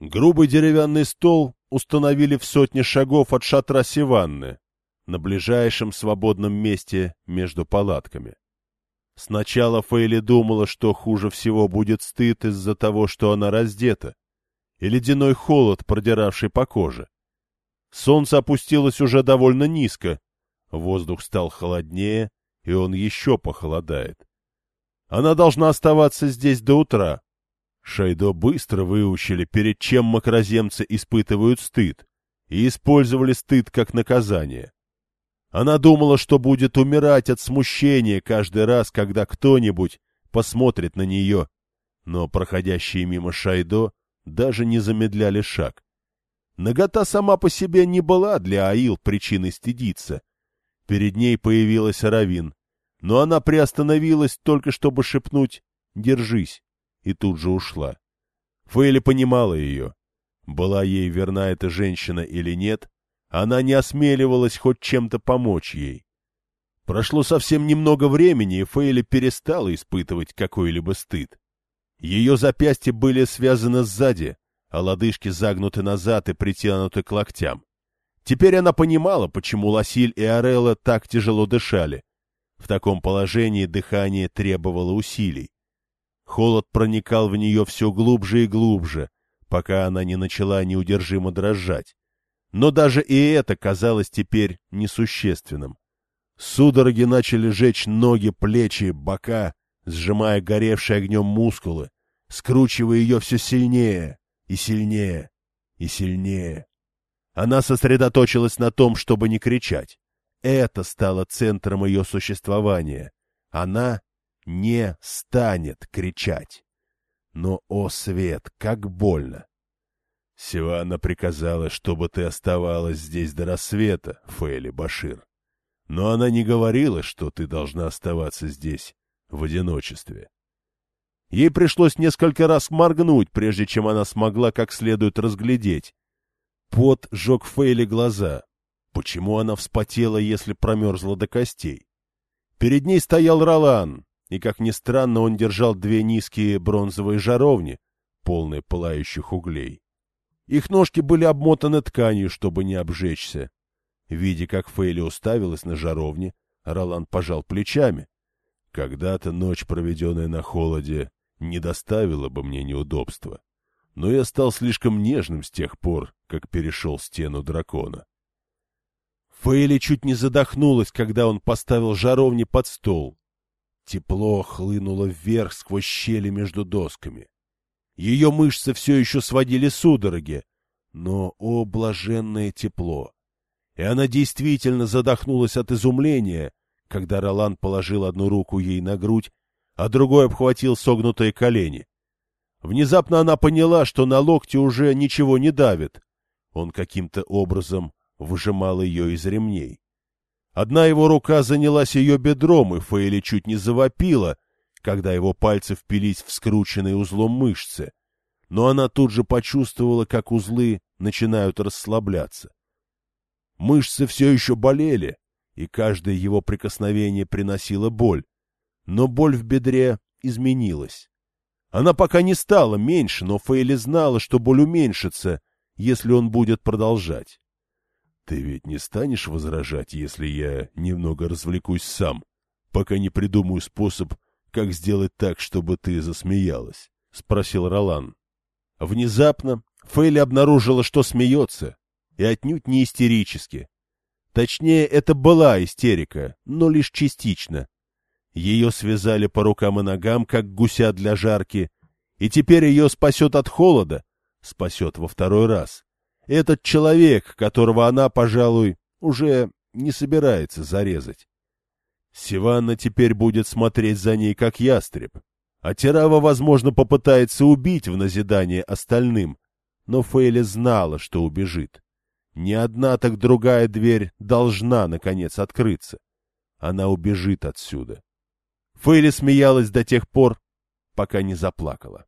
Грубый деревянный стол установили в сотне шагов от шатра Сиванны, на ближайшем свободном месте между палатками. Сначала Фейли думала, что хуже всего будет стыд из-за того, что она раздета, и ледяной холод, продиравший по коже. Солнце опустилось уже довольно низко, воздух стал холоднее, и он еще похолодает. Она должна оставаться здесь до утра, Шайдо быстро выучили, перед чем макроземцы испытывают стыд, и использовали стыд как наказание. Она думала, что будет умирать от смущения каждый раз, когда кто-нибудь посмотрит на нее, но проходящие мимо Шайдо даже не замедляли шаг. Нагота сама по себе не была для Аил причиной стыдиться. Перед ней появилась Равин, но она приостановилась только чтобы шепнуть «Держись» и тут же ушла. Фейли понимала ее. Была ей верна эта женщина или нет, она не осмеливалась хоть чем-то помочь ей. Прошло совсем немного времени, и Фейли перестала испытывать какой-либо стыд. Ее запястья были связаны сзади, а лодыжки загнуты назад и притянуты к локтям. Теперь она понимала, почему Ласиль и Орелла так тяжело дышали. В таком положении дыхание требовало усилий. Холод проникал в нее все глубже и глубже, пока она не начала неудержимо дрожать. Но даже и это казалось теперь несущественным. Судороги начали жечь ноги, плечи, бока, сжимая горевшие огнем мускулы, скручивая ее все сильнее и сильнее и сильнее. Она сосредоточилась на том, чтобы не кричать. Это стало центром ее существования. Она не станет кричать. Но, о, Свет, как больно! Сивана приказала, чтобы ты оставалась здесь до рассвета, Фейли Башир. Но она не говорила, что ты должна оставаться здесь в одиночестве. Ей пришлось несколько раз моргнуть, прежде чем она смогла как следует разглядеть. Пот жег Фейли глаза. Почему она вспотела, если промерзла до костей? Перед ней стоял Ролан, и, как ни странно, он держал две низкие бронзовые жаровни, полные пылающих углей. Их ножки были обмотаны тканью, чтобы не обжечься. Видя, как Фейли уставилась на жаровне, Ролан пожал плечами. Когда-то ночь, проведенная на холоде, не доставила бы мне неудобства. Но я стал слишком нежным с тех пор, как перешел стену дракона. Фейли чуть не задохнулась, когда он поставил жаровни под стол, Тепло хлынуло вверх сквозь щели между досками. Ее мышцы все еще сводили судороги, но, о, блаженное тепло! И она действительно задохнулась от изумления, когда Ролан положил одну руку ей на грудь, а другой обхватил согнутые колени. Внезапно она поняла, что на локте уже ничего не давит. Он каким-то образом выжимал ее из ремней. Одна его рука занялась ее бедром, и Фейли чуть не завопила, когда его пальцы впились в скрученные узлом мышцы. Но она тут же почувствовала, как узлы начинают расслабляться. Мышцы все еще болели, и каждое его прикосновение приносило боль. Но боль в бедре изменилась. Она пока не стала меньше, но Фейли знала, что боль уменьшится, если он будет продолжать. Ты ведь не станешь возражать, если я немного развлекусь сам, пока не придумаю способ, как сделать так, чтобы ты засмеялась? — спросил Ролан. Внезапно Фейли обнаружила, что смеется, и отнюдь не истерически. Точнее, это была истерика, но лишь частично. Ее связали по рукам и ногам, как гуся для жарки, и теперь ее спасет от холода, спасет во второй раз. Этот человек, которого она, пожалуй, уже не собирается зарезать. Сиванна теперь будет смотреть за ней, как ястреб. А Тирава, возможно, попытается убить в назидание остальным, но Фейли знала, что убежит. Ни одна, так другая дверь должна, наконец, открыться. Она убежит отсюда. Фейли смеялась до тех пор, пока не заплакала.